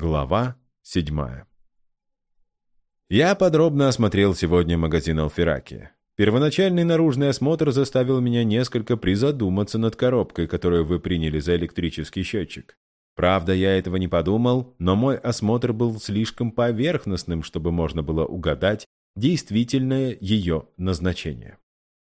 Глава седьмая. Я подробно осмотрел сегодня магазин Алфераки. Первоначальный наружный осмотр заставил меня несколько призадуматься над коробкой, которую вы приняли за электрический счетчик. Правда, я этого не подумал, но мой осмотр был слишком поверхностным, чтобы можно было угадать действительное ее назначение.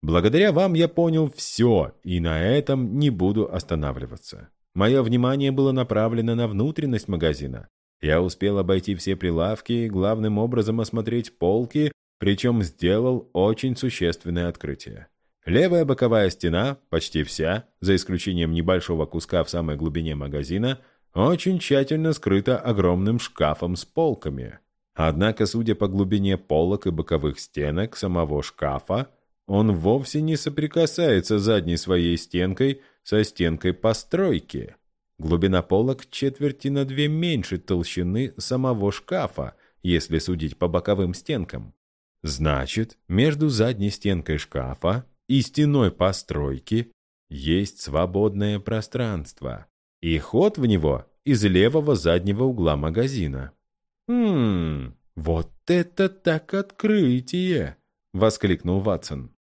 Благодаря вам я понял все, и на этом не буду останавливаться. Мое внимание было направлено на внутренность магазина. Я успел обойти все прилавки и главным образом осмотреть полки, причем сделал очень существенное открытие. Левая боковая стена, почти вся, за исключением небольшого куска в самой глубине магазина, очень тщательно скрыта огромным шкафом с полками. Однако, судя по глубине полок и боковых стенок самого шкафа, он вовсе не соприкасается задней своей стенкой со стенкой постройки. Глубина полок четверти на две меньше толщины самого шкафа, если судить по боковым стенкам. Значит, между задней стенкой шкафа и стеной постройки есть свободное пространство, и ход в него из левого заднего угла магазина. «Хм, вот это так открытие!» — воскликнул Ватсон.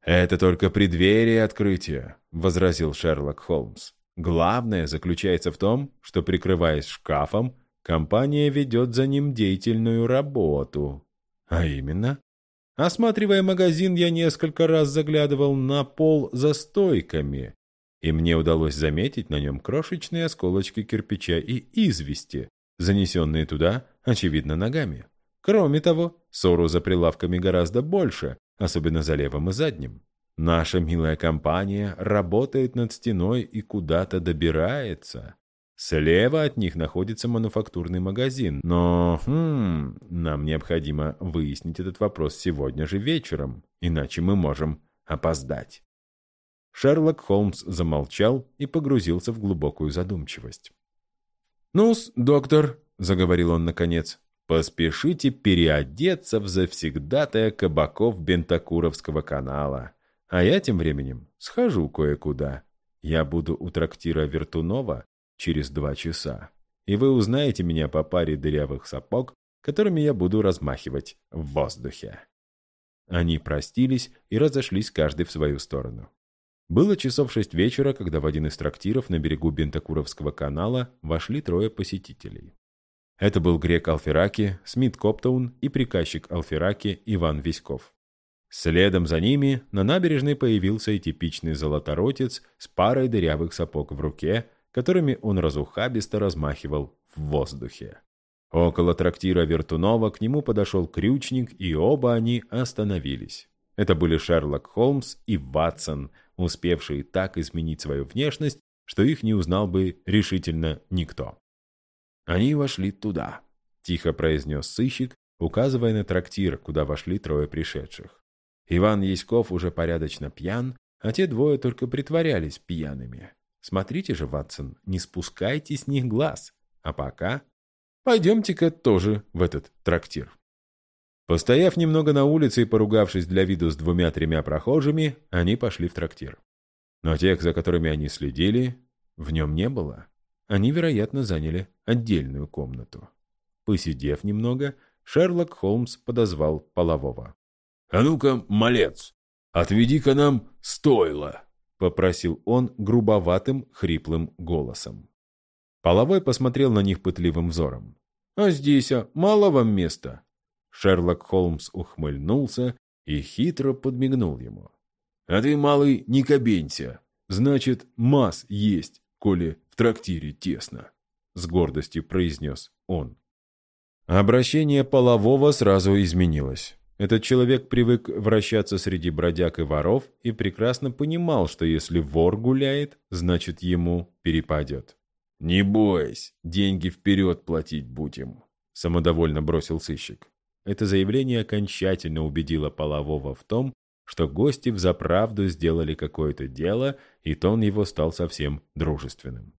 «Это только преддверие открытия», — возразил Шерлок Холмс. «Главное заключается в том, что, прикрываясь шкафом, компания ведет за ним деятельную работу. А именно, осматривая магазин, я несколько раз заглядывал на пол за стойками, и мне удалось заметить на нем крошечные осколочки кирпича и извести, занесенные туда, очевидно, ногами. Кроме того, ссору за прилавками гораздо больше, особенно за левым и задним. Наша милая компания работает над стеной и куда-то добирается. Слева от них находится мануфактурный магазин, но хм, нам необходимо выяснить этот вопрос сегодня же вечером, иначе мы можем опоздать. Шерлок Холмс замолчал и погрузился в глубокую задумчивость. «Ну-с, доктор», — заговорил он наконец, Поспешите переодеться в завсегдатая кабаков Бентакуровского канала. А я тем временем схожу кое-куда. Я буду у трактира Вертунова через два часа. И вы узнаете меня по паре дырявых сапог, которыми я буду размахивать в воздухе. Они простились и разошлись каждый в свою сторону. Было часов шесть вечера, когда в один из трактиров на берегу Бентакуровского канала вошли трое посетителей. Это был грек Алфераки, Смит Коптаун и приказчик Алфераки Иван Виськов. Следом за ними на набережной появился и типичный золоторотец с парой дырявых сапог в руке, которыми он разухабисто размахивал в воздухе. Около трактира Вертунова к нему подошел крючник, и оба они остановились. Это были Шерлок Холмс и Ватсон, успевшие так изменить свою внешность, что их не узнал бы решительно никто. Они вошли туда, тихо произнес сыщик, указывая на трактир, куда вошли трое пришедших. Иван Яськов уже порядочно пьян, а те двое только притворялись пьяными. Смотрите же, Ватсон, не спускайте с них глаз. А пока пойдемте-ка тоже в этот трактир. Постояв немного на улице и поругавшись для виду с двумя-тремя прохожими, они пошли в трактир. Но тех, за которыми они следили, в нем не было. Они, вероятно, заняли отдельную комнату. Посидев немного, Шерлок Холмс подозвал полового. «А ну-ка, малец, отведи-ка нам стойло!» — попросил он грубоватым, хриплым голосом. Половой посмотрел на них пытливым взором. «А здесь, а, мало вам места?» Шерлок Холмс ухмыльнулся и хитро подмигнул ему. «А ты, малый, не кабенься. Значит, масс есть коли в трактире тесно», — с гордостью произнес он. Обращение полового сразу изменилось. Этот человек привык вращаться среди бродяг и воров и прекрасно понимал, что если вор гуляет, значит ему перепадет. «Не бойся, деньги вперед платить будем», — самодовольно бросил сыщик. Это заявление окончательно убедило полового в том, что гости взаправду сделали какое-то дело, и тон его стал совсем дружественным.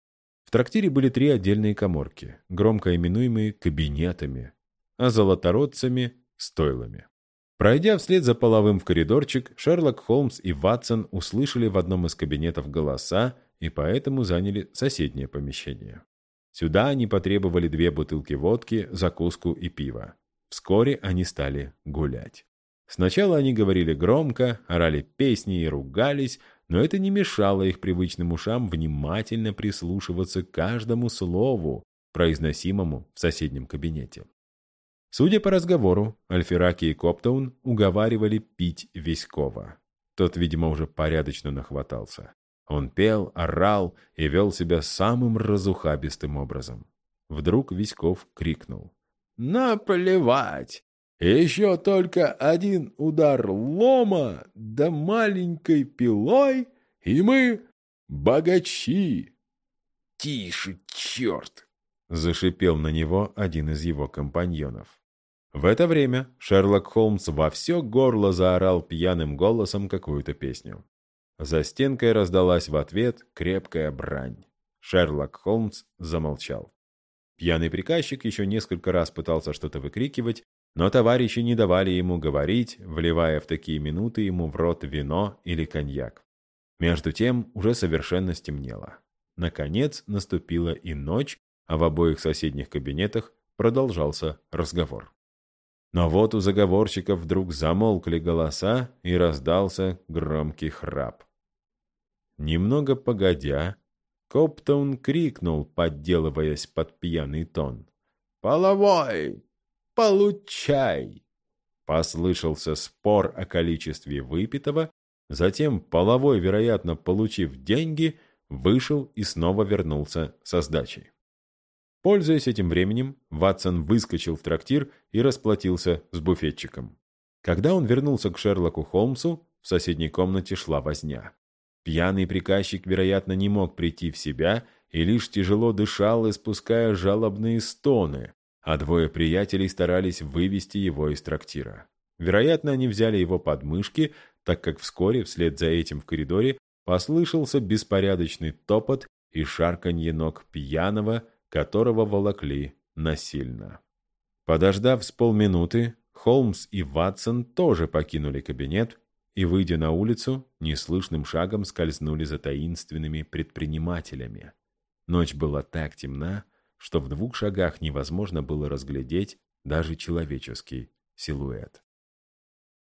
В трактире были три отдельные коморки, громко именуемые кабинетами, а золотородцами — стойлами. Пройдя вслед за половым в коридорчик, Шерлок Холмс и Ватсон услышали в одном из кабинетов голоса и поэтому заняли соседнее помещение. Сюда они потребовали две бутылки водки, закуску и пива. Вскоре они стали гулять. Сначала они говорили громко, орали песни и ругались, но это не мешало их привычным ушам внимательно прислушиваться к каждому слову, произносимому в соседнем кабинете. Судя по разговору, Альфераки и Коптаун уговаривали пить Веськова. Тот, видимо, уже порядочно нахватался. Он пел, орал и вел себя самым разухабистым образом. Вдруг Веськов крикнул. «Наплевать! Еще только один удар лома да маленькой пилой, и мы богачи!» «Тише, черт!» — зашипел на него один из его компаньонов. В это время Шерлок Холмс во все горло заорал пьяным голосом какую-то песню. За стенкой раздалась в ответ крепкая брань. Шерлок Холмс замолчал. Пьяный приказчик еще несколько раз пытался что-то выкрикивать, но товарищи не давали ему говорить, вливая в такие минуты ему в рот вино или коньяк. Между тем уже совершенно стемнело. Наконец наступила и ночь, а в обоих соседних кабинетах продолжался разговор. Но вот у заговорщиков вдруг замолкли голоса и раздался громкий храп. Немного погодя, Коптаун крикнул, подделываясь под пьяный тон. «Половой! Получай!» Послышался спор о количестве выпитого, затем Половой, вероятно, получив деньги, вышел и снова вернулся со сдачей. Пользуясь этим временем, Ватсон выскочил в трактир и расплатился с буфетчиком. Когда он вернулся к Шерлоку Холмсу, в соседней комнате шла возня. Пьяный приказчик, вероятно, не мог прийти в себя и лишь тяжело дышал, испуская жалобные стоны, а двое приятелей старались вывести его из трактира. Вероятно, они взяли его под мышки, так как вскоре, вслед за этим в коридоре, послышался беспорядочный топот и шарканье ног пьяного, которого волокли насильно. Подождав с полминуты, Холмс и Ватсон тоже покинули кабинет и, выйдя на улицу, неслышным шагом скользнули за таинственными предпринимателями. Ночь была так темна, что в двух шагах невозможно было разглядеть даже человеческий силуэт.